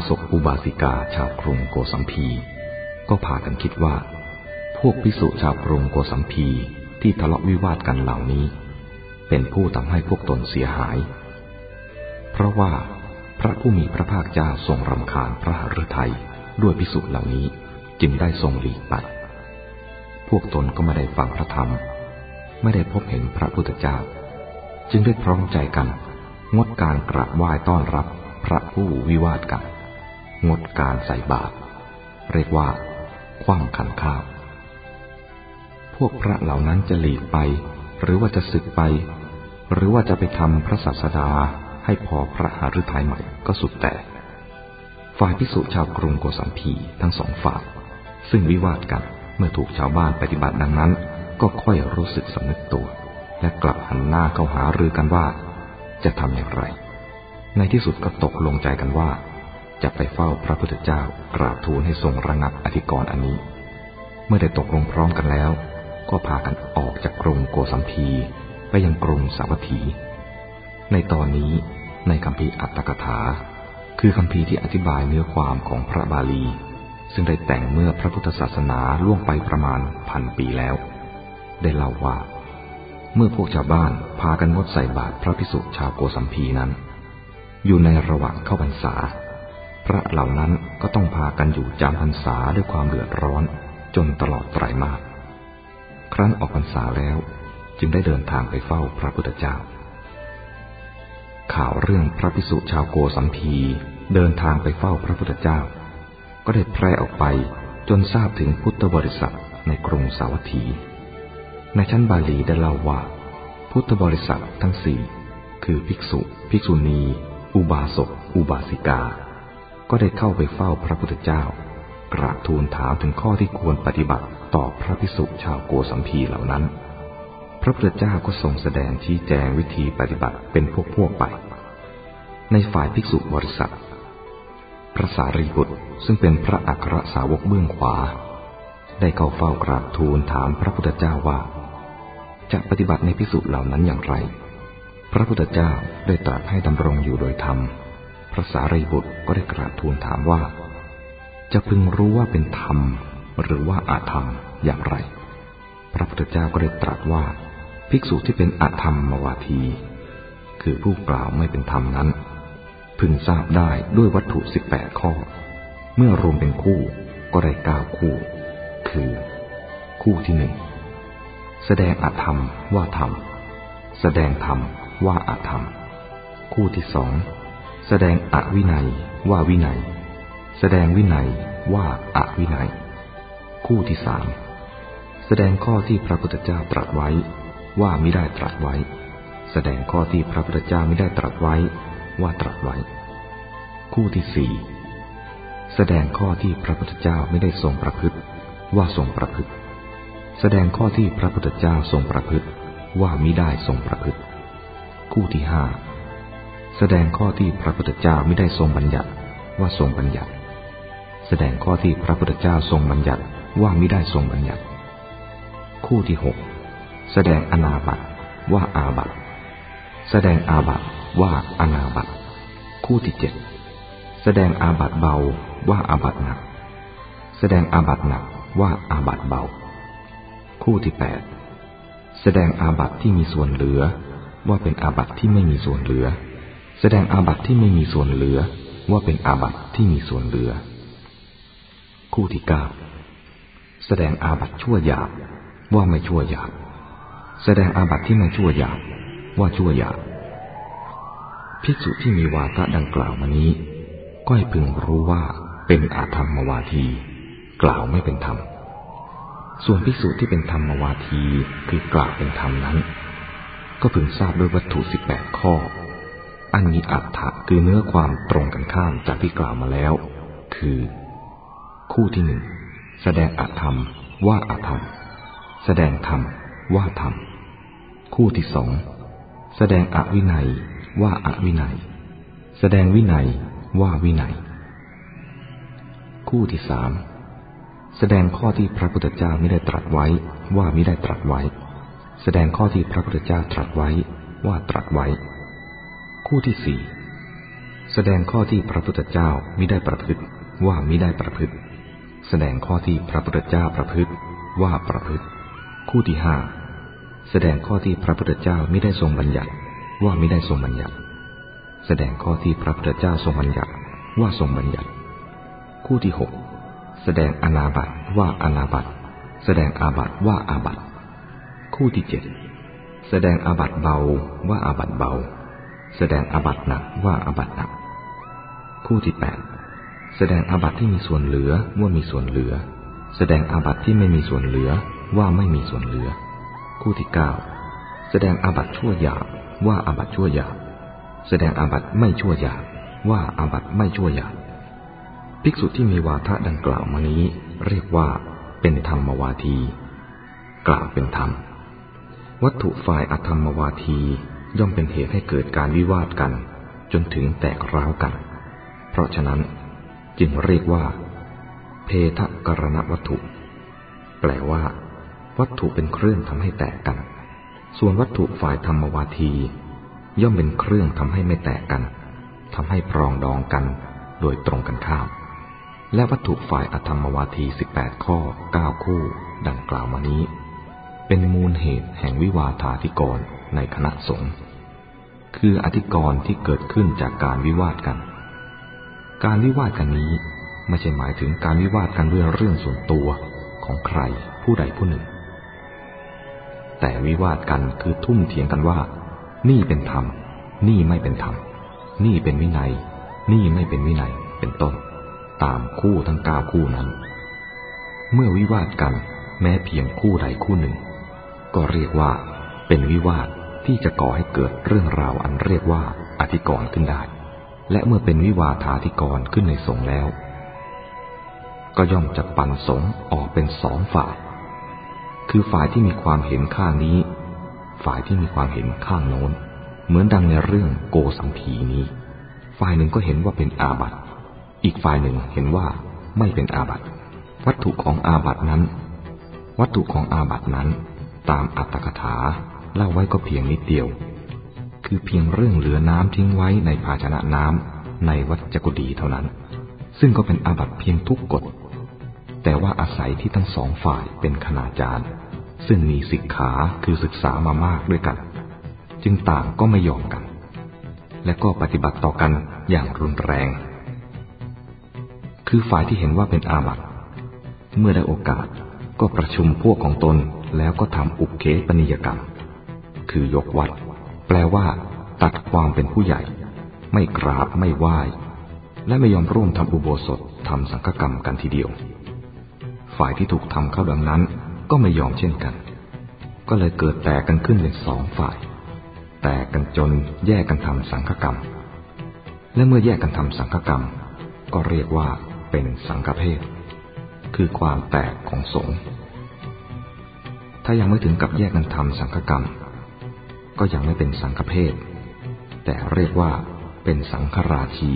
ฝ่าสกอุบาสิกาชาวกรุงโกสัมพี ก็พากันคิดว่า พวกพิสุชาวกรุงโกสัมพีที่ทะเลาะวิวาทกันเหล่านี้ เป็นผู้ทำให้พวกตนเสียหาย เพราะว่าพระผู้มีพระภาคเจ้าทรงรำคาญพระหฤทัยด้วยพิสุเหล่านี้จึงได้ทรงหลีกไปพวกตนก็ไม่ได้ฟังพระธรรม ไม่ได้พบเห็นพระพุทธเจ้า จึงได้พร้อมใจกัน งดการกราบไหว้ต้อนรับพระผู้วิวาทกัน งดการใส่บาตรเรียกว่า คว่ำขันข้าว พวกพระเหล่านั้นจะหลีกไป หรือว่าจะสึกไป หรือว่าจะไปทำพระศาสดาให้พอพระหฤทัยใหม่ก็สุดแต่ ฝ่ายพิสุชาวกรุงโกสัมพีทั้งสองฝ่าย ซึ่งวิวาทกันเมื่อถูกชาวบ้านปฏิบัติดังนั้น ก็ค่อยรู้สึกสำนึกตัว และกลับหันหน้าเข้าหารือกันว่า จะทำอย่างไร ในที่สุดก็ตกลงใจกันว่า จะไปเฝ้าพระพุทธเจ้ากราบทูลให้ทรงระงับอธิกรณ์อันนี้ เมื่อได้ตกลงพร้อมกันแล้ว ก็พากันออกจากกรุงโกสัมพีไปยังกรุงสาวัตถี ในตอนนี้ในคำพีอัตตกถา คือคำพีที่อธิบายเนื้อความของพระบาลี ซึ่งได้แต่งเมื่อพระพุทธศาสนาล่วงไปประมาณพันปีแล้ว ได้เล่าว่า เมื่อพวกชาวบ้านพากันงดใส่บาตรพระพิสุชาวโกสัมพีนั้น อยู่ในระหว่างเข้าพรรษา ระเหล่านั้นก็ต้องพากันอยู่จำพรรษาด้วยความเดือดร้อนจนตลอดไตรมาสครั้นออกพรรษาแล้วจึงได้เดินทางไปเฝ้าพระพุทธเจ้า ข่าวเรื่องพระพิสุชาวโกสัมพีเดินทางไปเฝ้าพระพุทธเจ้า ก็ได้แพร่ออกไปจนทราบถึงพุทธบริษัทในกรุงสาวัตถี ในชั้นบาลีได้เล่าว่า พุทธบริษัททั้งสี่คือภิกษุ ภิกษุณี อุบาสก อุบาสิกา ก็ได้เข้าไปเฝ้าพระพุทธเจ้ากราบทูลถามถึงข้อที่ควรปฏิบัติต่อพระภิกษุชาวโกสัมพีเหล่านั้น พระพุทธเจ้าก็ทรงแสดงชี้แจงวิธีปฏิบัติเป็นพวกๆไป ในฝ่ายภิกษุบริษัทพระสารีบุตรซึ่งเป็นพระอัครสาวกเบื้องขวา ได้เข้าเฝ้ากราบทูลถามพระพุทธเจ้าว่า จะปฏิบัติในพิสุเหล่านั้นอย่างไร พระพุทธเจ้าได้ตรัสให้ดำรงอยู่โดยธรรม ระสารีบุตรก็ได้กราบทูลถามว่า จะพึงรู้ว่าเป็นธรรมหรือว่าอาธรรมอย่างไร พระพุทธเจ้าก็ได้ตรัสว่า ภิกษุที่เป็นอาธรรมมวาที คือผู้กล่าวไม่เป็นธรรมนั้น พึงทราบได้ด้วยวัตถุสิบแปดข้อ เมื่อรวมเป็นคู่ก็ได้เก้าคู่ คือ คู่ที่หนึ่งแสดงอธรรมว่าธรรม แสดงธรรมว่าอธรรม คู่ที่สอง แสดงอวินัยว่าวินัย แสดงวินัยว่าอวินัย คู่ที่สามแสดงข้อที่พระพุทธเจ้าตรัสไว้ ว่าไม่ได้ตรัสไว้ แสดงข้อที่พระพุทธเจ้าไม่ได้ตรัสไว้ ว่าตรัสไว้ คู่ที่สี่แสดงข้อที่พระพุทธเจ้าไม่ได้ทรงประพฤติ ว่าทรงประพฤติ แสดงข้อที่พระพุทธเจ้าทรงประพฤติ ว่ามิได้ทรงประพฤติ คู่ที่ห้า แสดงข้อที่พระพุทธเจ้าไม่ได้ทรงบัญญัติว่าทรงบัญญัติ แสดงข้อที่พระพุทธเจ้าทรงบัญญัติว่ามิได้ทรงบัญญัติ คู่ที่หกแสดงอนาบัตว่าอาบัตแสดงอาบัตว่าอนาบัตคู่ที่เจ็ดแสดงอาบัตเบาว่าอาบัตหนัก แสดงอาบัตหนักว่าอาบัตเบา คู่ที่แปดแสดงอาบัตที่มีส่วนเหลือ ว่าเป็นอาบัตที่ไม่มีส่วนเหลือ แสดงอาบัติที่ไม่มีส่วนเหลือว่าเป็นอาบัติที่มีส่วนเหลือ คู่ที่เก้าแสดงอาบัติชั่วหยาบว่าไม่ชั่วหยาบแสดงอาบัติที่ไม่ชั่วหยาบว่าชั่วหยาบภิกษุที่มีวาทะดังกล่าวมานี้ ก็ให้พึงรู้ว่าเป็นอาธรรมวาที กล่าวไม่เป็นธรรม ส่วนพิสูจน์ที่เป็นธรรมวาทีคือกล่าวเป็นธรรมนั้น ก็พึงทราบด้วยวัตถุสิบแปดข้อ อันมีอัตถะคือเนื้อความตรงกันข้ามจากที่กล่าวมาแล้ว คือ คู่ที่หนึ่งแสดงอธรรมว่าอธรรม แสดงธรรมว่าธรรม คู่ที่สองแสดงอวินัยว่าอวินัย แสดงวินัยว่าวินัย คู่ที่สามแสดงข้อที่พระพุทธเจ้าไม่ได้ตรัสไว้ว่าไม่ได้ตรัสไว้ แสดงข้อที่พระพุทธเจ้าตรัสไว้ว่าตรัสไว้ คู่ที่สี่แสดงข้อที่พระพุทธเจ้าม่ได้ประพฤติว่าม่ได้ประพฤติ แสดงข้อที่พระพุทธเจ้าประพฤติว่าประพฤติ คู่ที่ห้าแสดงข้อที่พระพุทธเจ้าม่ได้ทรงบัญญัติว่าม่ได้ทรงบัญญัติ แสดงข้อที่พระพุทธเจ้าทรงบัญญัติว่าทรงบัญญัติ คู่ที่หกแสดงอนาบัตว่าอนาบัตแสดงอาบัตว่าอาบัตคู่ที่เจ็ดแสดงอาบัตเบาว่าอาบัตเบา แสดงอาบัตหนักว่าอาบัตหนัก คู่ที่แปดแสดงอาบัตที่มีส่วนเหลือว่ามีส่วนเหลือ แสดงอาบัตที่ไม่มีส่วนเหลือว่าไม่มีส่วนเหลือ คู่ที่เก้าแสดงอาบัตชั่วหยาบว่าอาบัตชั่วหยาบแสดงอาบัตไม่ชั่วหยาบว่าอาบัตไม่ชั่วหยาบภิกษุที่มีวาทะดังกล่าวมานี้เรียกว่าเป็นธรรมวาที กล่าวเป็นธรรม วัตถุฝ่ายอธรรมวาที ย่อมเป็นเหตุให้เกิดการวิวาทกัน จนถึงแตกร้าวกัน เพราะฉะนั้นจึงเรียกว่า เพทกรณวัตถุ แปลว่า วัตถุเป็นเครื่องทำให้แตกกัน ส่วนวัตถุฝ่ายธรรมวาที ย่อมเป็นเครื่องทำให้ไม่แตกกันทำให้ปรองดองกันโดยตรงกันข้าม และวัตถุฝ่ายอธรรมวาทีสิบแปดข้อเก้าคู่ ดังกล่าวมานี้ เป็นมูลเหตุแห่งวิวาทาธิกร ในคณะสงฆ์คืออธิกรณ์ที่เกิดขึ้นจากการวิวาทกัน การวิวาทกันนี้ไม่ใช่หมายถึงการวิวาทกันด้วยเรื่องส่วนตัวของใครผู้ใดผู้หนึ่ง แต่วิวาทกันคือทุ่มเถียงกันว่า นี่เป็นธรรม นี่ไม่เป็นธรรม นี่เป็นวินัย นี่ไม่เป็นวินัยเป็นต้น ตามคู่ทั้งเก้าคู่นั้น เมื่อวิวาทกันแม้เพียงคู่ใดคู่หนึ่ง ก็เรียกว่าเป็นวิวาท ที่จะก่อให้เกิดเรื่องราวอันเรียกว่าอธิกรณ์ขึ้นได้ และเมื่อเป็นวิวาทาธิกรณ์ขึ้นในสงแล้ว ก็ย่อมจะปันสงออกเป็นสองฝ่าย คือฝ่ายที่มีความเห็นข้างนี้ ฝ่ายที่มีความเห็นข้างโน้น เหมือนดังในเรื่องโกสัมพีนี้ ฝ่ายหนึ่งก็เห็นว่าเป็นอาบัติ อีกฝ่ายหนึ่งเห็นว่าไม่เป็นอาบัติ วัตถุของอาบัตินั้น วัตถุของอาบัตินั้นตามอัตถกถา เล่าไว้ก็เพียงนิดเดียว คือเพียงเรื่องเหลือน้ำทิ้งไว้ในภาชนะน้ำในวัดจกุดีเท่านั้น ซึ่งก็เป็นอาบัติเพียงทุกกฎ แต่ว่าอาศัยที่ทั้งสองฝ่ายเป็นคณาจารย์ ซึ่งมีศิกขาคือศึกษามามากด้วยกัน จึงต่างก็ไม่ยอมกัน และก็ปฏิบัติต่อกันอย่างรุนแรง คือฝ่ายที่เห็นว่าเป็นอาบัติเมื่อได้โอกาสก็ประชุมพวกของตนแล้วก็ทำอุกเคปนิยกรรม คือยกวัด แปลว่า ตัดความเป็นผู้ใหญ่ ไม่กราบไม่ไหว้ และไม่ยอมร่วมทำอุโบสถทำสังฆกรรมกันทีเดียว ฝ่ายที่ถูกทำเข้าดังนั้น ก็ไม่ยอมเช่นกัน ก็เลยเกิดแตกกันขึ้นเป็นสองฝ่าย แตกกันจนแยกกันทำสังฆกรรม และเมื่อแยกกันทำสังฆกรรม ก็เรียกว่าเป็นสังฆเพศคือความแตกของสงฆ์ถ้ายังไม่ถึงกับแยกกันทำสังฆกรรม ก็ยังไม่เป็นสังฆเพศ แต่เรียกว่าเป็นสังฆราชี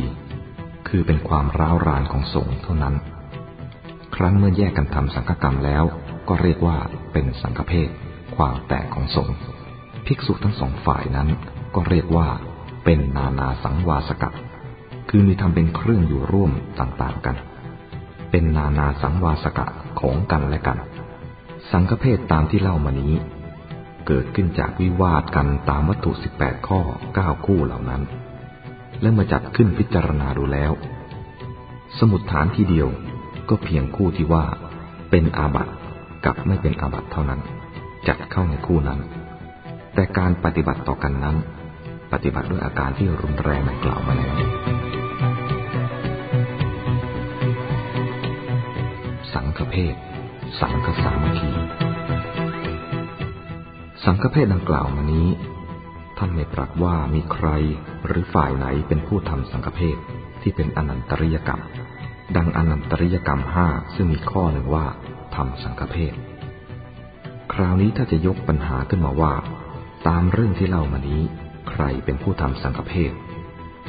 คือเป็นความร้าวรานของสงฆ์เท่านั้น ครั้นเมื่อแยกกันทำสังฆกรรมแล้วก็เรียกว่าเป็นสังฆเพศ ความแตกของสงฆ์ภิกษุทั้งสองฝ่ายนั้น ก็เรียกว่า เป็นนานาสังวาสกัดคือมีทำเป็นเครื่องอยู่ร่วมต่างๆกัน เป็นนานาสังวาสกะของกันและกัน สังฆเพศตามที่เล่ามานี้ เกิดขึ้นจากวิวาทกันตามวัตถุสิบแปดข้อเก้าคู่เหล่านั้น และมาจัดขึ้นพิจารณาดูแล้ว สมุดฐานที่เดียวก็เพียงคู่ที่ว่าเป็นอาบัตกับไม่เป็นอาบัตเท่านั้น จัดเข้าในคู่นั้น แต่การปฏิบัติต่อกันนั้น ปฏิบัติด้วยอาการที่รุนแรงในกล่าวมาแล้วสังฆเพศสังฆสามัคคี สังฆเพศดังกล่าวมานี้ ท่านไม่ตรัสว่ามีใครหรือฝ่ายไหนเป็นผู้ทำสังฆเพศที่เป็นอนันตริยกรรม ดังอนันตริยกรรมห้าซึ่งมีข้อหนึ่งว่าทำสังฆเพศคราวนี้ถ้าจะยกปัญหาขึ้นมาว่า ตามเรื่องที่เล่ามานี้ ใครเป็นผู้ทำสังฆเพศ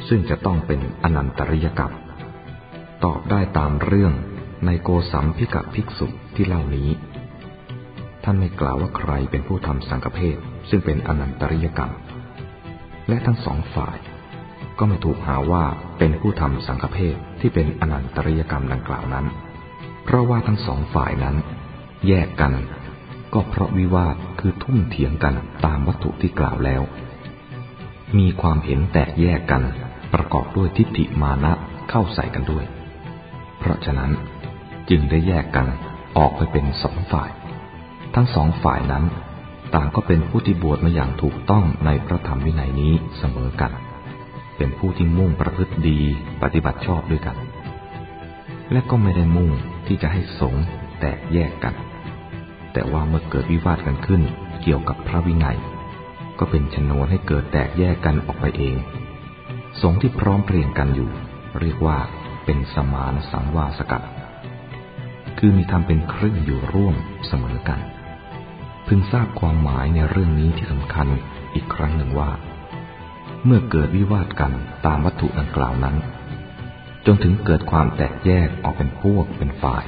ซึ่งจะต้องเป็นอนันตริยกรรม ตอบได้ตามเรื่องในโกสัมพิกภิกษุที่เล่านี้ ท่านไม่กล่าวว่าใครเป็นผู้ทำสังฆเพศซึ่งเป็นอนันตริยกรรม และทั้งสองฝ่าย ก็ไม่ถูกหาว่าเป็นผู้ทำสังฆเพศที่เป็นอนันตริยกรรมดังกล่าวนั้น เพราะว่าทั้งสองฝ่ายนั้น แยกกัน ก็เพราะวิวาทคือทุ่มเถียงกันตามวัตถุที่กล่าวแล้ว มีความเห็นแตกแยกกันประกอบด้วยทิฏฐิมานะเข้าใส่กันด้วย เพราะฉะนั้นจึงได้แยกกันออกไปเป็นสองฝ่าย ทั้งสองฝ่ายนั้น ต่างก็เป็นผู้ที่บวชมาอย่างถูกต้องในพระธรรมวินัยนี้เสมอกัน เป็นผู้ที่มุ่งประพฤติดีปฏิบัติชอบด้วยกัน และก็ไม่ได้มุ่งที่จะให้สงแตกแยกกัน แต่ว่าเมื่อเกิดวิวาทกันขึ้นเกี่ยวกับพระวินัย ก็เป็นชนวนให้เกิดแตกแยกกันออกไปเอง สงที่พร้อมเพรียงกันอยู่ เรียกว่าเป็นสมานสังวาสกัดคือมีธรรมเป็นเครื่องอยู่ร่วมเสมอกัน พึงทราบความหมายในเรื่องนี้ที่สำคัญอีกครั้งหนึ่งว่า เมื่อเกิดวิวาทกันตามวัตถุดังกล่าวนั้น จนถึงเกิดความแตกแยกออกเป็นพวกเป็นฝ่าย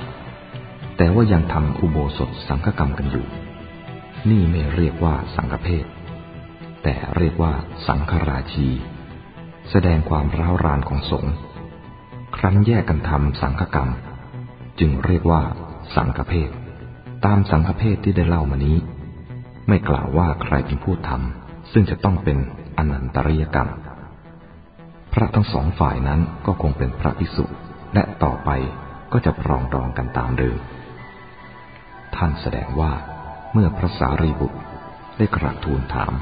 แต่ว่ายังทำอุโบสถสังฆกรรมกันอยู่ นี่ไม่เรียกว่าสังฆเพศ แต่เรียกว่าสังฆราชี แสดงความร้าวรานของสงฆ์ครั้นแยกกันทำสังฆกรรม จึงเรียกว่าสังฆเพศ ตามสังฆเพศที่ได้เล่ามานี้ ไม่กล่าวว่าใครเป็นผู้ทำซึ่งจะต้องเป็นอนันตริยกรรม พระทั้งสองฝ่ายนั้นก็คงเป็นพระภิกษุและต่อไปก็จะปรองดองกันตามเดิมท่านแสดงว่าเมื่อพระสารีบุตรได้กราบทูลถาม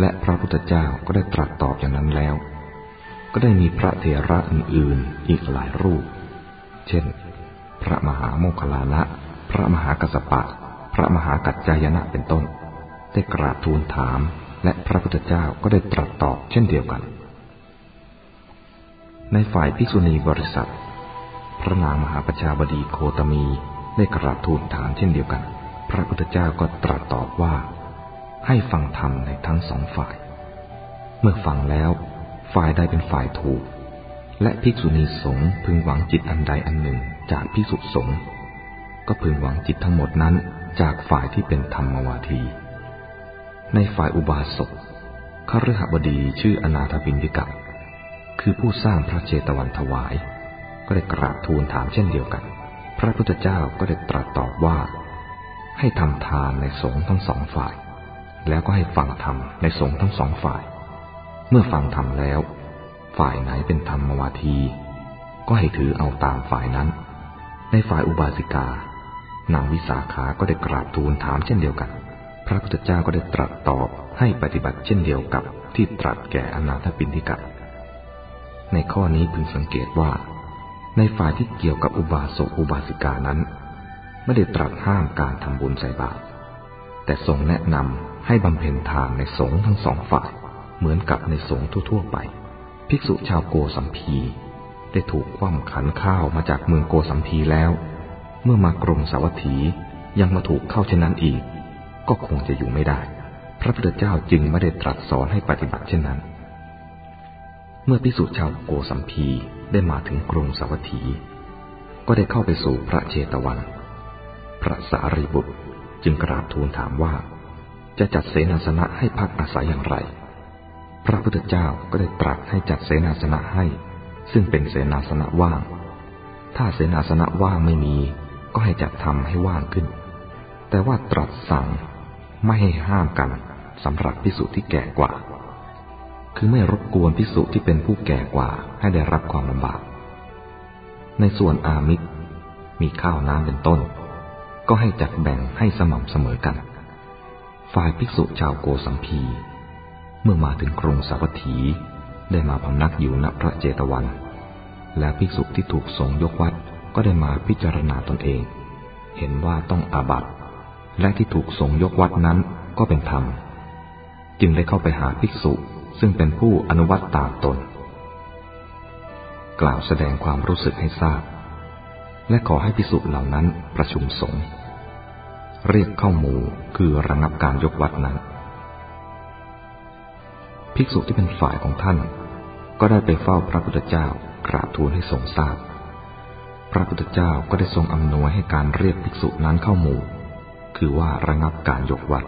และพระพุทธเจ้าก็ได้ตรัสตอบอย่างนั้นแล้ว ก็ได้มีพระเถระอื่นๆอีกหลายรูป เช่น พระมหาโมคคลานะ พระมหากัสปะ พระมหากัจจายนะเป็นต้น ได้กราบทูลถาม และพระพุทธเจ้าก็ได้ตรัสตอบเช่นเดียวกัน ในฝ่ายภิกษุณีบริษัท พระนางมหาประชาบดีโคตมีได้กราบทูลถามเช่นเดียวกัน พระพุทธเจ้าก็ตรัสตอบว่า ให้ฟังธรรมในทั้งสองฝ่าย เมื่อฟังแล้ว ฝ่ายใดเป็นฝ่ายถูก และภิกษุณีสงฆ์พึงหวังจิตอันใดอันหนึ่งจากพิสุสงฆ์ ก็พึงหวังจิตทั้งหมดนั้นจากฝ่ายที่เป็นธรรมวาที ในฝ่ายอุบาสกขรหบดีชื่ออนาถบินดิกะ คือผู้สร้างพระเจตวันถวาย ก็ได้กราบทูลถามเช่นเดียวกัน พระพุทธเจ้าก็ได้ตรัสตอบว่า ให้ทำทานในสงฆ์ทั้งสองฝ่าย แล้วก็ให้ฟังธรรมในสงฆ์ทั้งสองฝ่าย เมื่อฟังธรรมแล้ว ฝ่ายไหนเป็นธรรมวาที ก็ให้ถือเอาตามฝ่ายนั้น ในฝ่ายอุบาสิกา นางวิสาขาก็ได้กราบทูลถามเช่นเดียวกัน พระพุทธเจ้าก็ได้ตรัสตอบให้ปฏิบัติเช่นเดียวกับที่ตรัสแก่อนาถปินทิกะ ในข้อนี้พึงสังเกตว่า ในฝ่ายที่เกี่ยวกับอุบาสกอุบาสิกานั้น ไม่ได้ตรัสห้ามการทำบุญใส่บาตร แต่ทรงแนะนำให้บำเพ็ญทานในสงฆ์ทั้งสองฝ่าย เหมือนกับในสงฆ์ทั่วๆไป ภิกษุชาวโกสัมพีได้ถูกคว่ำขันข้าวมาจากเมืองโกสัมพีแล้ว เมื่อมากรุงสาวัตถียังมาถูกเข้าเช่นนั้นอีก ก็คงจะอยู่ไม่ได้ พระพุทธเจ้าจึงไม่ได้ตรัสสอนให้ปฏิบัติเช่นนั้น เมื่อพิสุชาวโกสัมพีได้มาถึงกรุงสาวัตถี ก็ได้เข้าไปสู่พระเจตวัน พระสารีบุตรจึงกราบทูลถามว่า จะจัดเสนาสนะให้พักอาศัยอย่างไร พระพุทธเจ้าก็ได้ตรัสให้จัดเสนาสนะให้ ซึ่งเป็นเสนาสนะว่าง ถ้าเสนาสนะว่างไม่มี ก็ให้จัดทำให้ว่างขึ้น แต่ว่าตรัสสั่งไม่ให้ห้ามกันสำหรับพิสุที่แก่กว่า คือไม่รบกวนพิสุที่เป็นผู้แก่กว่าให้ได้รับความลำบาก ในส่วนอามิตรมีข้าวน้ำเป็นต้น ก็ให้จัดแบ่งให้สม่ำเสมอกัน ฝ่ายภิกษุชาวโกสัมพี เมื่อมาถึงกรุงสาวัตถีได้มาพำนักอยู่ณพระเจตวัน และภิกษุที่ถูกสงยกวัด ก็ได้มาพิจารณาตนเอง เห็นว่าต้องอาบัตและที่ถูกสงยกวัดนั้นก็เป็นธรรม จึงได้เข้าไปหาภิกษุ ซึ่งเป็นผู้อนุวัตตามตน กล่าวแสดงความรู้สึกให้ทราบ และขอให้ภิกษุเหล่านั้นประชุมสงฆ์เรียกเข้าหมู่คือระงับการยกวัดนั้น ภิกษุที่เป็นฝ่ายของท่าน ก็ได้ไปเฝ้าพระพุทธเจ้ากราบทูลให้ทรงทราบ พระพุทธเจ้าก็ได้ทรงอำนวยให้การเรียกภิกษุนั้นเข้าหมู่ คือว่าระงับการยกวัด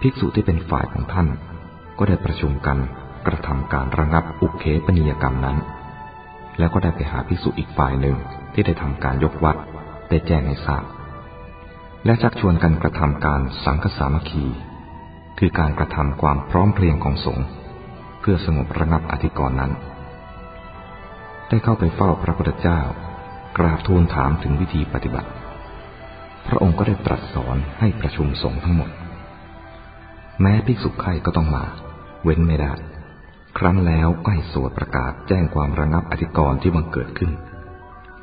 ภิกษุที่เป็นฝ่ายของท่าน ก็ได้ประชุมกันกระทำการระงับอุเคปนิยกรรมนั้น แล้วก็ได้ไปหาภิกษุอีกฝ่ายหนึ่งที่ได้ทำการยกวัดได้แจ้งให้ทราบ และชักชวนกันกระทำการสังฆสามัคคี คือการกระทำความพร้อมเพรียงของสงฆ์เพื่อสงบระงับอธิกรณ์นั้น ได้เข้าไปเฝ้าพระพุทธเจ้า กราบทูลถามถึงวิธีปฏิบัติ พระองค์ก็ได้ตรัสสอนให้ประชุมสงฆ์ทั้งหมด แม้ภิกษุไข่ก็ต้องมา เว้นไม่ได้ ครั้นแล้วก็ให้สวดประกาศแจ้งความระงับอธิกรณ์ที่บังเกิดขึ้น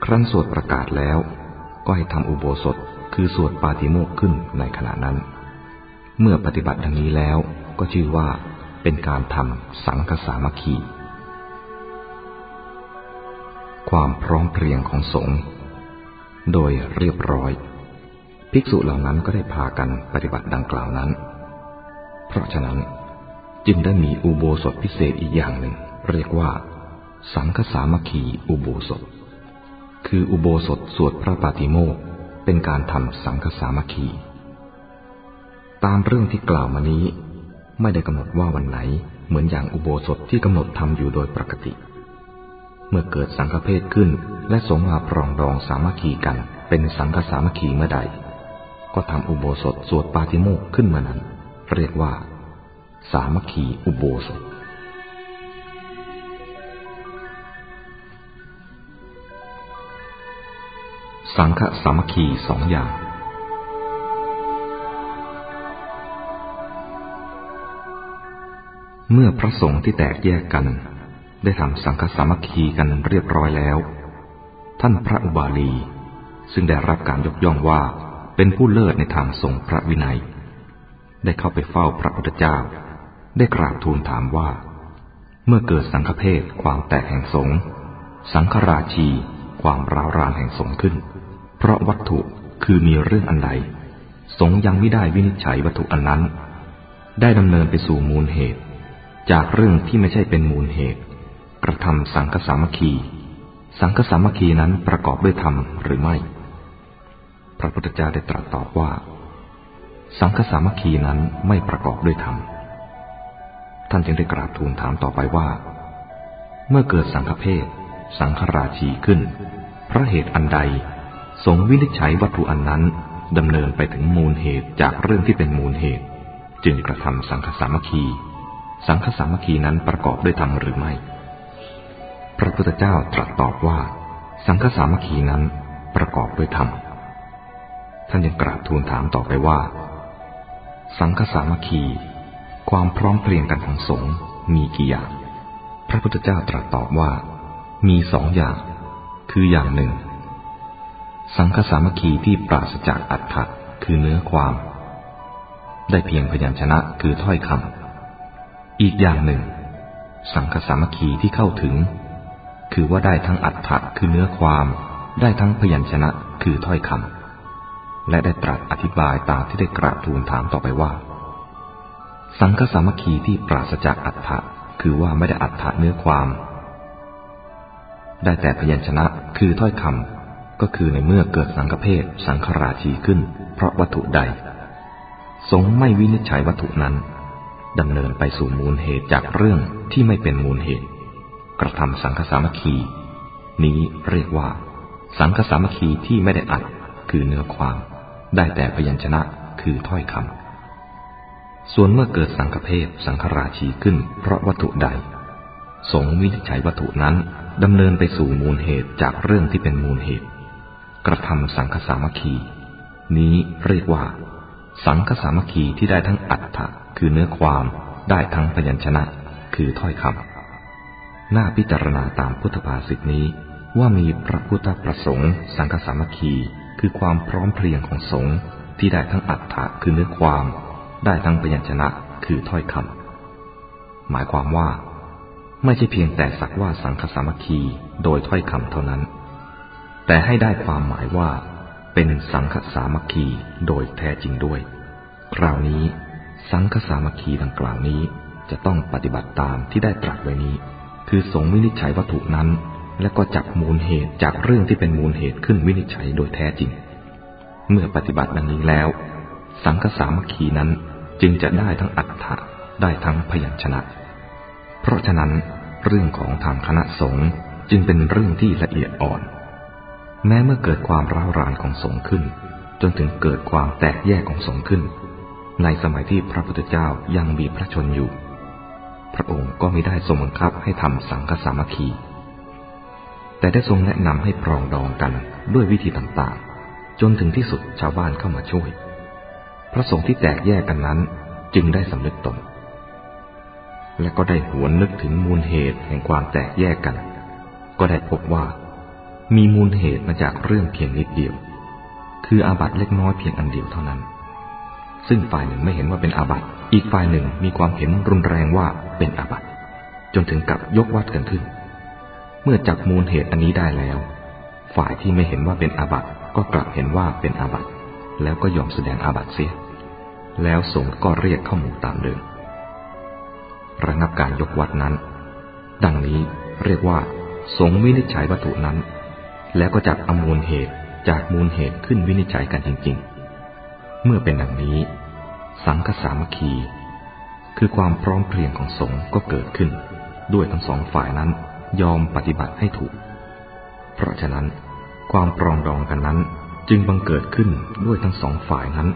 ครั้นสวดประกาศแล้ว ก็ให้ทำอุโบสถคือสวดปาติโมกขึ้นในขณะนั้น เมื่อปฏิบัติดังนี้แล้วก็ชื่อว่าเป็นการทำสังฆสามัคคี ความพร้อมเพรียงของสงฆ์โดยเรียบร้อย ภิกษุเหล่านั้นก็ได้พากันปฏิบัติดังกล่าวนั้น เพราะฉะนั้นจึงได้มีอุโบสถพิเศษอีกอย่างหนึ่ง เรียกว่า สังฆสามัคคีอุโบสถ คืออุโบสถสวดพระปาติโมกเป็นการทำสังฆสามัคคี ตามเรื่องที่กล่าวมานี้ ไม่ได้กำหนดว่าวันไหนเหมือนอย่างอุโบสถที่กำหนดทำอยู่โดยปกติ เมื่อเกิดสังฆเพศขึ้น และสงมาปรองดองสามัคคีกัน เป็นสังฆสามัคคีเมื่อใด ก็ทำอุโบสถสวดปาติโมกขึ้นมานั้น เรียกว่า สามัคคีอุโบสถ สังฆสามัคคีสองอย่างเมื่อพระสงฆ์ที่แตกแยกกัน ได้ทำสังฆสามัคคีกันเรียบร้อยแล้ว ท่านพระอุบาลี ซึ่งได้รับการยกย่องว่าเป็นผู้เลิศในทางทรงพระวินัย ได้เข้าไปเฝ้าพระพุทธเจ้า ได้กราบทูลถามว่า เมื่อเกิดสังฆเพศความแตกแห่งสงฆ์สังฆราชี ความร้าวรานแห่งสงฆ์ขึ้น เพราะวัตถุคือมีเรื่องอันใด สงยังไม่ได้วินิจฉัยวัตถุอันนั้น ได้ดำเนินไปสู่มูลเหตุ จากเรื่องที่ไม่ใช่เป็นมูลเหตุ กระทำสังฆสามัคคี สังฆสามัคคีนั้นประกอบด้วยธรรมหรือไม่ พระพุทธเจ้าได้ตรัสตอบว่า สังฆสามัคคีนั้นไม่ประกอบด้วยธรรม ท่านจึงได้กราบทูลถามต่อไปว่า เมื่อเกิดสังฆเพศสังฆราชีขึ้น พระเหตุอันใดสงวินิจฉัยวัตถุอันนั้นดำเนินไปถึงมูลเหตุจากเรื่องที่เป็นมูลเหตุ จึงกระทำสังฆสามัคคี สังฆสามัคคีนั้นประกอบด้วยธรรมหรือไม่ พระพุทธเจ้าตรัสตอบว่า สังฆสามัคคีนั้นประกอบด้วยธรรม ท่านยังกราบทูลถามต่อไปว่า สังฆสามัคคี ความพร้อมเพรียงกันของสงฆ์มีกี่อย่าง พระพุทธเจ้าตรัสตอบว่า มีสองอย่าง คืออย่างหนึ่ง สังฆสามัคคีที่ปราศจากอัฏฐะคือเนื้อความ ได้เพียงพยัญชนะคือถ้อยคำอีกอย่างหนึ่ง สังฆสามัคคีที่เข้าถึง คือว่าได้ทั้งอัฏฐะคือเนื้อความ ได้ทั้งพยัญชนะคือถ้อยคำและได้ตรัสอธิบายตามที่ได้กราบทูลถามต่อไปว่า สังฆสามัคคีที่ปราศจากอัฏฐะคือว่าไม่ได้อัฏฐะเนื้อความ ได้แต่พยัญชนะคือถ้อยคำก็คือในเมื่อเกิดสังฆเพศสังขราชีขึ้น เพราะวัตถุใด สงไม่วินิจฉัยวัตถุนั้นดำเนินไปสู่มูลเหตุจากเรื่องที่ไม่เป็นมูลเหตุ กระทำสังฆสามัคคี นี้เรียกว่า สังฆสามัคคีที่ไม่ได้อัดคือเนื้อความ ได้แต่พยัญชนะคือถ้อยคำส่วนเมื่อเกิดสังฆเพศสังขราชีขึ้น เพราะวัตถุใด สงวินิจฉัยวัตถุนั้นดำเนินไปสู่มูลเหตุจากเรื่องที่เป็นมูลเหตุ กระทำสังฆสามัคคี นี้เรียกว่า สังฆสามัคคีที่ได้ทั้งอัตถะคือเนื้อความได้ทั้งพยัญชนะ คือถ้อยคำ น้าพิจารณาตามพุทธภาษิตนี้ ว่ามีพระพุทธประสงค์ สังฆสามัคคี คือความพร้อมเพรียงของสงฆ์ที่ได้ทั้งอัฏฐะคือเนื้อความ ได้ทั้งพยัญชนะคือถ้อยคำหมายความว่า ไม่ใช่เพียงแต่สักว่าสังฆสามัคคีโดยถ้อยคำเท่านั้น แต่ให้ได้ความหมายว่า เป็นสังฆสามัคคีโดยแท้จริงด้วย คราวนี้ สังฆสามัคคีดังกล่าวนี้จะต้องปฏิบัติตามที่ได้ตรัสไว้นี้ คือสงวินิจฉัยวัตถุนั้น และก็จับมูลเหตุจากเรื่องที่เป็นมูลเหตุขึ้นวินิจฉัยโดยแท้จริง เมื่อปฏิบัติดังนี้แล้ว สังฆสามัคคีนั้นจึงจะได้ทั้งอัฏฐะได้ทั้งพยัญชนะ เพราะฉะนั้นเรื่องของทางคณะสงฆ์จึงเป็นเรื่องที่ละเอียดอ่อน แม้เมื่อเกิดความร้าวรานของสงฆ์ขึ้น จนถึงเกิดความแตกแยกของสงฆ์ขึ้น ในสมัยที่พระพุทธเจ้ายังมีพระชนอยู่ พระองค์ก็ไม่ได้ทรงบังคับให้ทำสังฆสามัคคี แต่ได้ทรงแนะนำให้ปรองดองกันด้วยวิธีต่างๆ จนถึงที่สุดชาวบ้านเข้ามาช่วย พระสงฆ์ที่แตกแยกกันนั้นจึงได้สำนึกตน และก็ได้หวนนึกถึงมูลเหตุแห่งความแตกแยกกัน ก็ได้พบว่า มีมูลเหตุมาจากเรื่องเพียงนิดเดียว คืออาบัตเล็กน้อยเพียงอันเดียวเท่านั้น ซึ่งฝ่ายหนึ่งไม่เห็นว่าเป็นอาบัติ อีกฝ่ายหนึ่งมีความเห็นรุนแรงว่าเป็นอาบัติ จนถึงกับยกวัดกันขึ้น เมื่อจับมูลเหตุอันนี้ได้แล้ว ฝ่ายที่ไม่เห็นว่าเป็นอาบัติก็กลับเห็นว่าเป็นอาบัติ แล้วก็ยอมแสดงอาบัติเสีย แล้วสงฆ์ก็เรียกเข้าหมู่ตามเดิมระงับการยกวัดนั้น ดังนี้เรียกว่า สงวินิจฉัยวัตถุนั้น แล้วก็จับอมูลเหตุจากมูลเหตุขึ้นวินิจฉัยกันจริง ๆ เมื่อเป็นดังนี้ สังฆสามัคคี คือความพร้อมเพรียงของสงฆ์ก็เกิดขึ้น ด้วยทั้งสองฝ่ายนั้นยอมปฏิบัติให้ถูก เพราะฉะนั้น ความปรองดองกันนั้นจึงบังเกิดขึ้นด้วยทั้งสองฝ่ายนั้น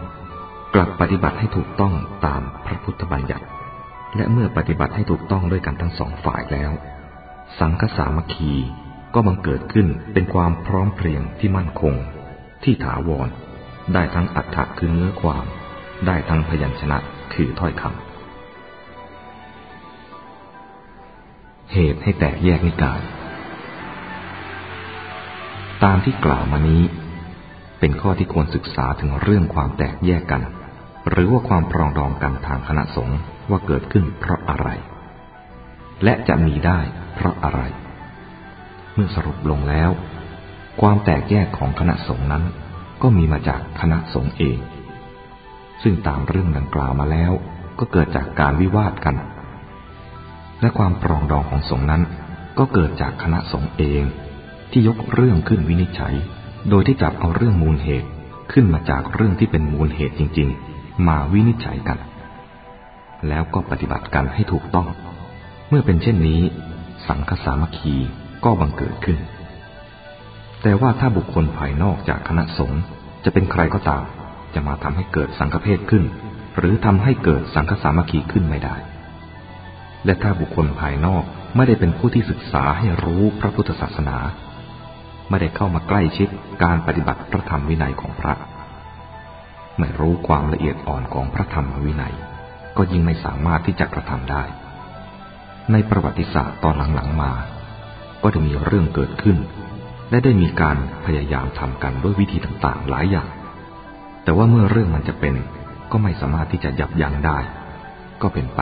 กลับปฏิบัติให้ถูกต้องตามพระพุทธบัญญัติ และเมื่อปฏิบัติให้ถูกต้องด้วยกันทั้งสองฝ่ายแล้ว สังฆสามัคคีก็บังเกิดขึ้นเป็นความพร้อมเพรียงที่มั่นคง ที่ถาวร ได้ทั้งอัตถะคือเนื้อความ ได้ทั้งพยัญชนะคือถ้อยคำ เหตุให้แตกแยกนิกาย ตามที่กล่าวมานี้ เป็นข้อที่ควรศึกษาถึงเรื่องความแตกแยกกัน หรือว่าความปรองดองกันทางคณะสงฆ์ว่าเกิดขึ้นเพราะอะไร และจะมีได้เพราะอะไร เมื่อสรุปลงแล้ว ความแตกแยกของคณะสงฆ์นั้น ก็มีมาจากคณะสงฆ์เอง ซึ่งตามเรื่องดังกล่าวมาแล้ว ก็เกิดจากการวิวาทกัน และความปรองดองของสงฆ์นั้น ก็เกิดจากคณะสงฆ์เอง ที่ยกเรื่องขึ้นวินิจฉัย โดยที่จับเอาเรื่องมูลเหตุขึ้นมาจากเรื่องที่เป็นมูลเหตุจริง ๆ มาวินิจฉัยกัน แล้วก็ปฏิบัติกันให้ถูกต้อง เมื่อเป็นเช่นนี้ สังฆสามัคคีก็บังเกิดขึ้น แต่ว่าถ้าบุคคลภายนอกจากคณะสงฆ์จะเป็นใครก็ตาม จะมาทำให้เกิดสังฆเพศขึ้น หรือทำให้เกิดสังฆสามัคคีขึ้นไม่ได้ และถ้าบุคคลภายนอกไม่ได้เป็นผู้ที่ศึกษาให้รู้พระพุทธศาสนา ไม่ได้เข้ามาใกล้ชิดการปฏิบัติพระธรรมวินัยของพระ ไม่รู้ความละเอียดอ่อนของพระธรรมวินัย ก็ยิ่งไม่สามารถที่จะกระทำได้ ในประวัติศาสตร์ตอนหลังๆมา ก็จะมีเรื่องเกิดขึ้น และได้มีการพยายามทำกันด้วยวิธีต่างๆหลายอย่าง แต่ว่าเมื่อเรื่องมันจะเป็น ก็ไม่สามารถที่จะยับยั้งได้ ก็เป็นไป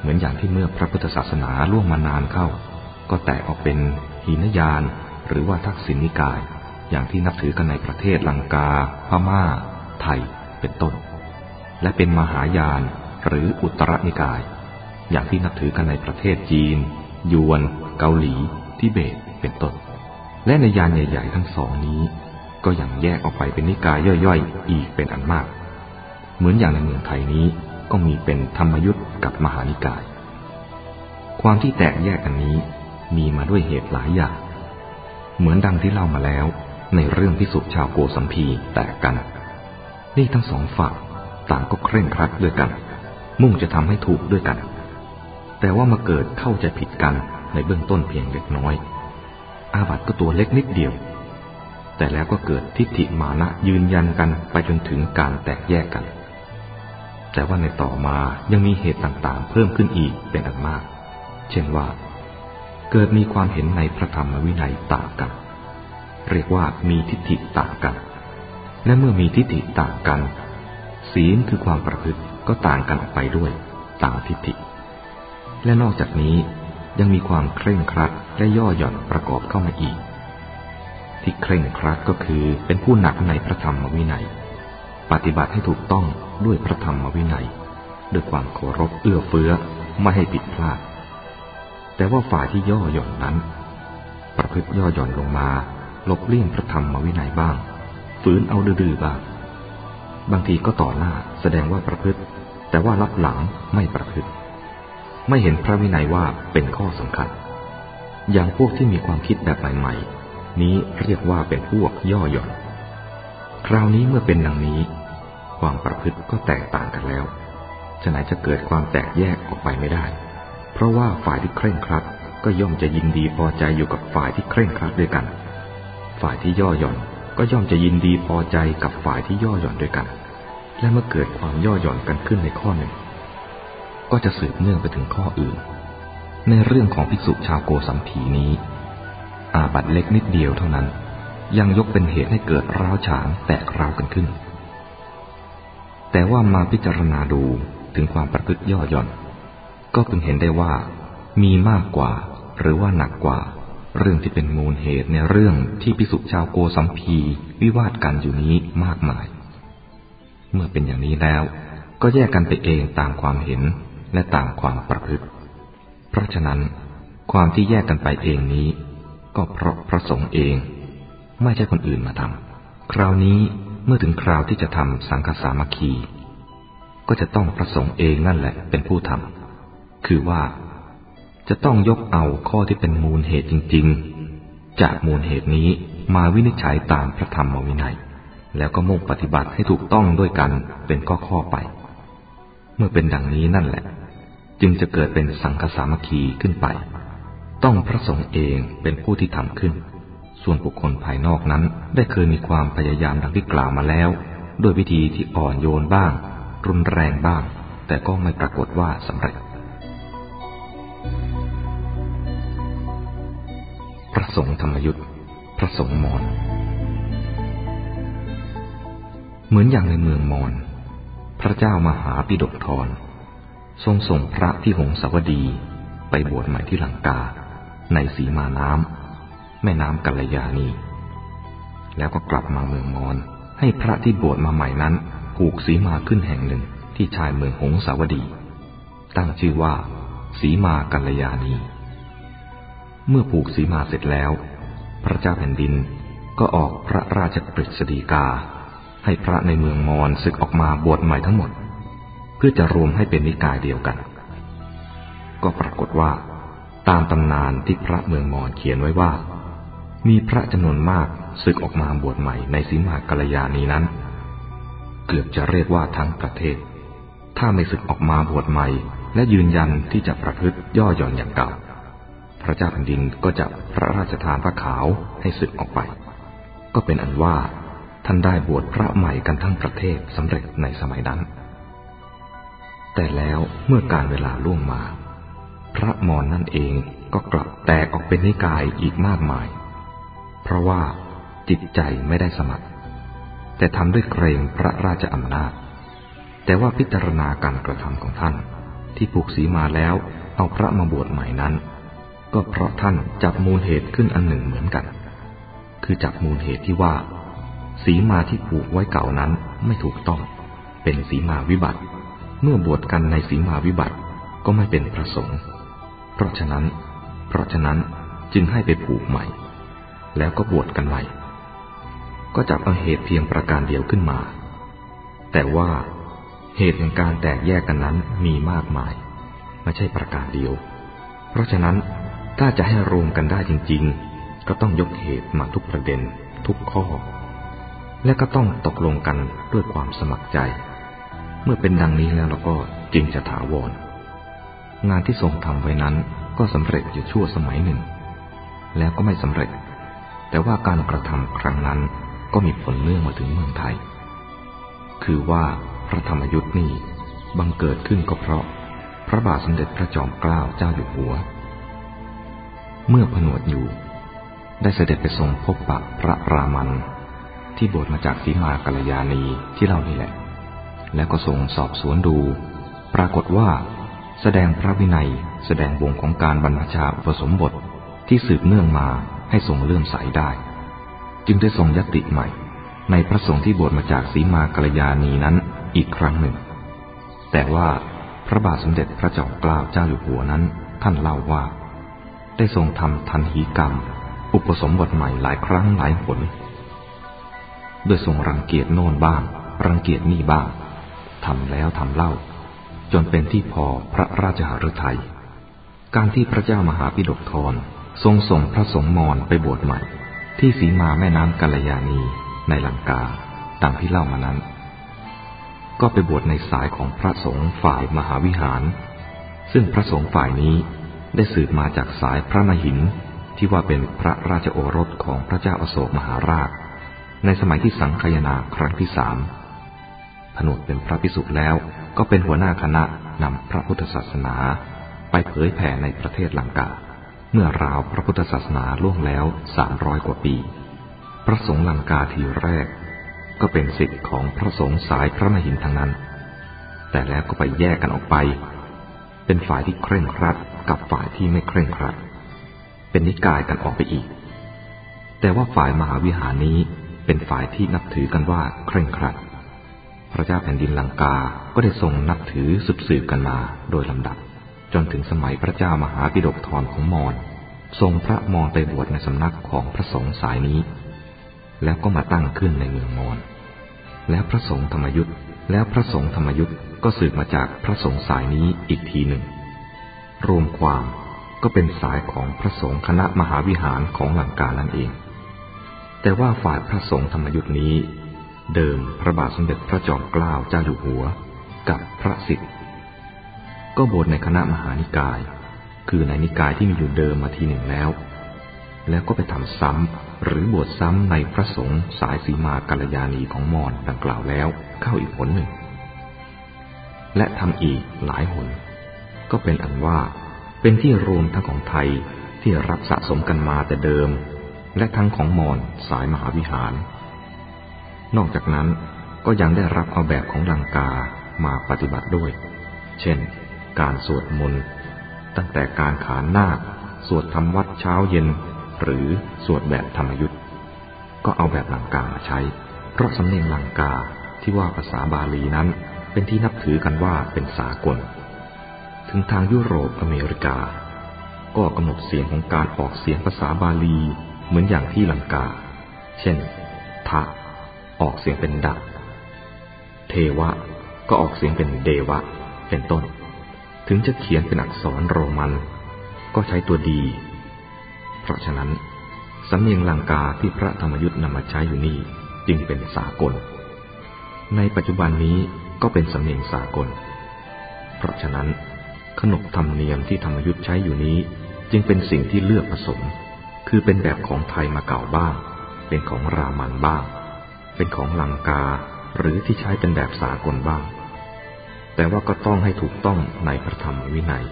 เหมือนอย่างที่เมื่อพระพุทธศาสนาล่วงมานานเข้า ก็แตกออกเป็นหินยาน หรือว่าทักษิณนิกาย อย่างที่นับถือกันในประเทศลังกา พม่า ไทย เป็นต้น และเป็นมหายานหรืออุตรนิกาย อย่างที่นับถือกันในประเทศจีน ยวน เกาหลี ทิเบต เป็นต้น และในยานใหญ่ ๆ ทั้งสองนี้ ก็ยังแยกออกไปเป็นนิกายย่อยๆ อีกเป็นอันมาก เหมือนอย่างในเมืองไทยนี้ก็มีเป็นธรรมยุทธ์กับมหานิกาย ความที่แตกแยกกันนี้มีมาด้วยเหตุหลายอย่าง เหมือนดังที่เล่ามาแล้วในเรื่องพิสุชาวโกสัมพีแตกกัน นี่ทั้งสองฝั่งต่างก็เคร่งครัดด้วยกัน มุ่งจะทำให้ถูกด้วยกัน แต่ว่ามาเกิดเข้าใจผิดกันในเบื้องต้นเพียงเล็กน้อย อาบัติก็ตัวเล็กนิดเดียว แต่แล้วก็เกิดทิฏฐิมานะยืนยันกันไปจนถึงการแตกแยกกัน แต่ว่าในต่อมายังมีเหตุต่างๆ เพิ่มขึ้นอีกเป็นอันมาก เช่นว่า เกิดมีความเห็นในพระธรรมวินัยต่างกัน เรียกว่ามีทิฏฐิต่างกัน และเมื่อมีทิฏฐิต่างกัน ศีลคือความประพฤติก็ต่างกันออกไปด้วย ต่างทิฏฐิ และนอกจากนี้ยังมีความเคร่งครัดและย่อหย่อนประกอบเข้ามาอีก ที่เคร่งครัดก็คือเป็นผู้หนักในพระธรรมวินัย ปฏิบัติให้ถูกต้องด้วยพระธรรมวินัย ด้วยความเคารพเอื้อเฟื้อไม่ให้ผิดพลาด แต่ว่าฝ่ายที่ย่อหย่อนนั้น ประพฤติย่อหย่อนลงมาลบเลี่ยงพระธรรมวินัยบ้าง ฝืนเอาดื้อบ้าง บางทีก็ต่อหน้าแสดงว่าประพฤติ แต่ว่ารับหลังไม่ประพฤติ ไม่เห็นพระวินัยว่าเป็นข้อสำคัญ อย่างพวกที่มีความคิดแบบใหม่ๆ นี้เรียกว่าเป็นพวกย่อหย่อน คราวนี้เมื่อเป็นดังนี้ ความประพฤติก็แตกต่างกันแล้วจะไหนจะเกิดความแตกแยกออกไปไม่ได้ เพราะว่าฝ่ายที่เคร่งครัดก็ย่อมจะยินดีพอใจอยู่กับฝ่ายที่เคร่งครัดด้วยกัน ฝ่ายที่ย่อหย่อนก็ย่อมจะยินดีพอใจกับฝ่ายที่ย่อหย่อนด้วยกัน และเมื่อเกิดความย่อหย่อนกันขึ้นในข้อหนึ่ง ก็จะสืบเนื่องไปถึงข้ออื่น ในเรื่องของภิกษุชาวโกสัมพีนี้ อาบัตเล็กนิดเดียวเท่านั้น ยังยกเป็นเหตุให้เกิดร้าวฉานแตกราวกันขึ้น แต่ว่ามาพิจารณาดูถึงความประพฤติย่อหย่อน ก็พึงเห็นได้ว่า มีมากกว่าหรือว่าหนักกว่า เรื่องที่เป็นมูลเหตุในเรื่องที่พิสุชาวโกสัมพีวิวาทกันอยู่นี้มากมาย เมื่อเป็นอย่างนี้แล้ว ก็แยกกันไปเองตามความเห็นและต่างความประพฤติ เพราะฉะนั้นความที่แยกกันไปเองนี้ ก็เพราะพระสงฆ์เอง ไม่ใช่คนอื่นมาทำคราวนี้เมื่อถึงคราวที่จะทำสังฆสามัคคี ก็จะต้องพระสงฆ์เองนั่นแหละเป็นผู้ทำคือว่าจะต้องยกเอาข้อที่เป็นมูลเหตุจริง ๆ จากมูลเหตุนี้มาวินิจฉัยตามพระธรรมวินัย แล้วก็มุ่งปฏิบัติให้ถูกต้องด้วยกันเป็นข้อข้อไป เมื่อเป็นดังนี้นั่นแหละ จึงจะเกิดเป็นสังฆสามัคคีขึ้นไป ต้องพระสงฆ์เองเป็นผู้ที่ทำขึ้น ส่วนบุคคลภายนอกนั้นได้เคยมีความพยายามดังที่กล่าวมาแล้ว ด้วยวิธีที่อ่อนโยนบ้าง รุนแรงบ้าง แต่ก็ไม่ปรากฏว่าสำเร็จ พระสงฆ์ธรรมยุทธ์พระสงฆ์มอญเหมือนอย่างในเมืองมอญพระเจ้ามหาปิฎกทรทรงส่งพระที่หงสาวดีไปบวชใหม่ที่ลังกา ในสีมาน้ำแม่น้ำกัลยาณี แล้วก็กลับมาเมืองมอนให้พระที่บวชมาใหม่นั้นผูกสีมาขึ้นแห่งหนึ่งที่ชายเมืองหงสาวดี ตั้งชื่อว่าสีมากัลยาณี เมื่อผูกสีมาเสร็จแล้ว พระเจ้าแผ่นดินก็ออกพระราชกฤษฎีกา ให้พระในเมืองมอนศึกออกมาบวชใหม่ทั้งหมด เพื่อจะรวมให้เป็นนิกายเดียวกัน ก็ปรากฏว่า ตามตำนานที่พระเมืองมอญเขียนไว้ว่า มีพระจำนวนมากศึกออกมาบวชใหม่ในสิมหากัลยาณีนั้น เกือบจะเรียกว่าทั้งประเทศ ถ้าไม่ศึกออกมาบวชใหม่ และยืนยันที่จะประพฤติย่อหย่อนอย่างเก่า พระเจ้าแผ่นดินก็จะพระราชทานพระขาวให้ศึกออกไป ก็เป็นอันว่าท่านได้บวชพระใหม่กันทั้งประเทศสำเร็จในสมัยนั้น แต่แล้วเมื่อการเวลาล่วงมา พระมอนนั่นเองก็กลับแตกออกเป็นนิกายอีกมากมาย เพราะว่าจิตใจไม่ได้สมัคร แต่ทำด้วยเกรงพระราชอำนาจ แต่ว่าพิจารณาการกระทำของท่าน ที่ผูกสีมาแล้วเอาพระมาบวชใหม่นั้น ก็เพราะท่านจับมูลเหตุขึ้นอันหนึ่งเหมือนกัน คือจับมูลเหตุที่ว่า สีมาที่ผูกไว้เก่านั้นไม่ถูกต้อง เป็นสีมาวิบัติ เมื่อบวชกันในสีมาวิบัติก็ไม่เป็นพระสงฆ์ เพราะฉะนั้น เพราะฉะนั้นจึงให้ไปผูกใหม่ แล้วก็บวชกันใหม่ ก็จับเอาเหตุเพียงประการเดียวขึ้นมา แต่ว่าเหตุแห่งการแตกแยกกันนั้นมีมากมาย ไม่ใช่ประการเดียว เพราะฉะนั้นถ้าจะให้รวมกันได้จริง ๆ ก็ต้องยกเหตุมาทุกประเด็นทุกข้อ และก็ต้องตกลงกันด้วยความสมัครใจ เมื่อเป็นดังนี้แล้วเราก็จึงจะถาวร งานที่ทรงทำไว้นั้นก็สำเร็จอยู่ชั่วสมัยหนึ่ง แล้วก็ไม่สำเร็จ แต่ว่าการกระทำครั้งนั้นก็มีผลเนื่องมาถึงเมืองไทย คือว่าพระธรรมยุทธ์นี้บังเกิดขึ้นก็เพราะ พระบาทสมเด็จพระจอมเกล้าเจ้าอยู่หัว เมื่อผนวดอยู่ ได้เสด็จไปทรงพบปะพระรามัน ที่บวชมาจากสีมากัลยาณีที่เล่านี่แหละ แล้วก็ทรงสอบสวนดู ปรากฏว่า แสดงพระวินัย แสดงวงของการบรรพชาอุปสมบทที่สืบเนื่องมาให้ทรงเลื่อมใสได้ จึงได้ทรงยติใหม่ ในพระสงฆ์ที่บวชมาจากสีมากัลยาณีนั้นอีกครั้งหนึ่ง แต่ว่าพระบาทสมเด็จพระจอมเกล้าเจ้าอยู่หัวนั้นท่านเล่าว่า ได้ทรงทำทันหีกรรม อุปสมบทใหม่หลายครั้งหลายผลโดยทรงรังเกียจโน่นบ้าง รังเกียจนี่บ้างทำแล้วทำเล่า จนเป็นที่พอพระราชหฤทัย การที่พระเจ้ามหาปิฎกทรทรงส่งพระสงฆ์มอญไปบวชใหม่ ที่สีมาแม่น้ำกัลยาณีในลังกาดังที่เล่ามานั้น ก็ไปบวชในสายของพระสงฆ์ฝ่ายมหาวิหาร ซึ่งพระสงฆ์ฝ่ายนี้ได้สืบมาจากสายพระนหินที่ว่าเป็นพระราชโอรสของพระเจ้าอโศกมหาราช ในสมัยที่สังคยนาครั้งที่สามผนวดเป็นพระพิสุแล้ว ก็เป็นหัวหน้าคณะนำพระพุทธศาสนาไปเผยแผ่ในประเทศลังกา เมื่อราวพระพุทธศาสนาล่วงแล้วสามร้อยกว่าปี พระสงฆ์ลังกาทีแรก ก็เป็นสิทธิ์ของพระสงฆ์สายพระมหินทั้งนั้น แต่แล้วก็ไปแยกกันออกไป เป็นฝ่ายที่เคร่งครัดกับฝ่ายที่ไม่เคร่งครัด เป็นนิกายกันออกไปอีก แต่ว่าฝ่ายมหาวิหารนี้เป็นฝ่ายที่นับถือกันว่าเคร่งครัด พระเจ้าแผ่นดินลังกา ก็ได้ทรงนับถือสืบสืบกันมาโดยลำดับ จนถึงสมัยพระเจ้ามหาปิฎกทรของมอญทรงพระมอญไปบวชในสำนักของพระสงฆ์สายนี้ แล้วก็มาตั้งขึ้นในเมืองมอญแล้วพระสงฆ์ธรรมยุทธ์แล้วพระสงฆ์ธรรมยุทธ์ก็สืบมาจากพระสงฆ์สายนี้อีกทีหนึ่ง รวมความก็เป็นสายของพระสงฆ์คณะมหาวิหารของลังกานั่นเอง แต่ว่าฝ่ายพระสงฆ์ธรรมยุทธ์นี้ เดิมพระบาทสมเด็จพระจอมเกล้าเจ้าอยู่หัว กับพระสิทธิ์ก็บวชในคณะมหานิกาย คือในนิกายที่มีอยู่เดิมมาทีหนึ่งแล้ว แล้วก็ไปทำซ้ำหรือบวชซ้ำในพระสงฆ์สายสีมากัลยาณีของมอญดังกล่าวแล้วเข้าอีกผลหนึ่ง และทำอีกหลายหน ก็เป็นอันว่าเป็นที่รวมทั้งของไทยที่รับสะสมกันมาแต่เดิม และทั้งของมอญสายมหาวิหาร นอกจากนั้นก็ยังได้รับเอาแบบของลังกามาปฏิบัติด้วย เช่น การสวดมนต์ตั้งแต่การขานนาคสวดธรรมวัดเช้าเย็น หรือสวดแบบธรรมยุทธ์ก็เอาแบบลังกามาใช้ เพราะสำเนียงลังกาที่ว่าภาษาบาลีนั้นเป็นที่นับถือกันว่าเป็นสากล ถึงทางยุโรปอเมริกา ก็กำหนดเสียงของการออกเสียงภาษาบาลีเหมือนอย่างที่ลังกา เช่น ทะ ออกเสียงเป็นดะ เทวะ ก็ออกเสียงเป็นเดวะ เป็นต้น ถึงจะเขียนเป็นอักษรโรมัน ก็ใช้ตัวดี เพราะฉะนั้นสำเนียงลังกาที่พระธรรมยุทธ์นำมาใช้อยู่นี่จึงเป็นสากล ในปัจจุบันนี้ก็เป็นสำเนียงสากล เพราะฉะนั้น ขนบธรรมเนียมที่ธรรมยุทธ์ใช้อยู่นี้ จึงเป็นสิ่งที่เลือกผสม คือเป็นแบบของไทยมาเก่าบ้าง เป็นของรามันบ้าง เป็นของลังกาหรือที่ใช้เป็นแบบสากลบ้าง แต่ว่าก็ต้องให้ถูกต้องในพระธรรมวินัย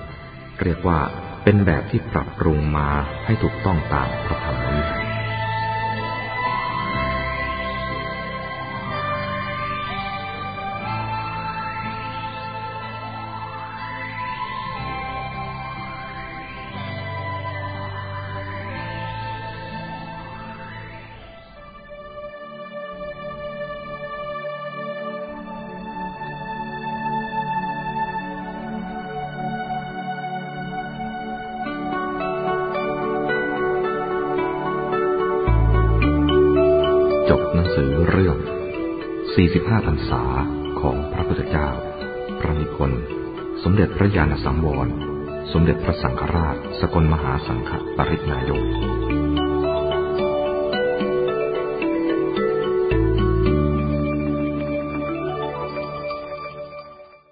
เรียกว่าเป็นแบบที่ปรับปรุงมาให้ถูกต้องตามพระธรรมวินัย สมเด็จพระสังฆราช สกลมหาสังฆปรินายก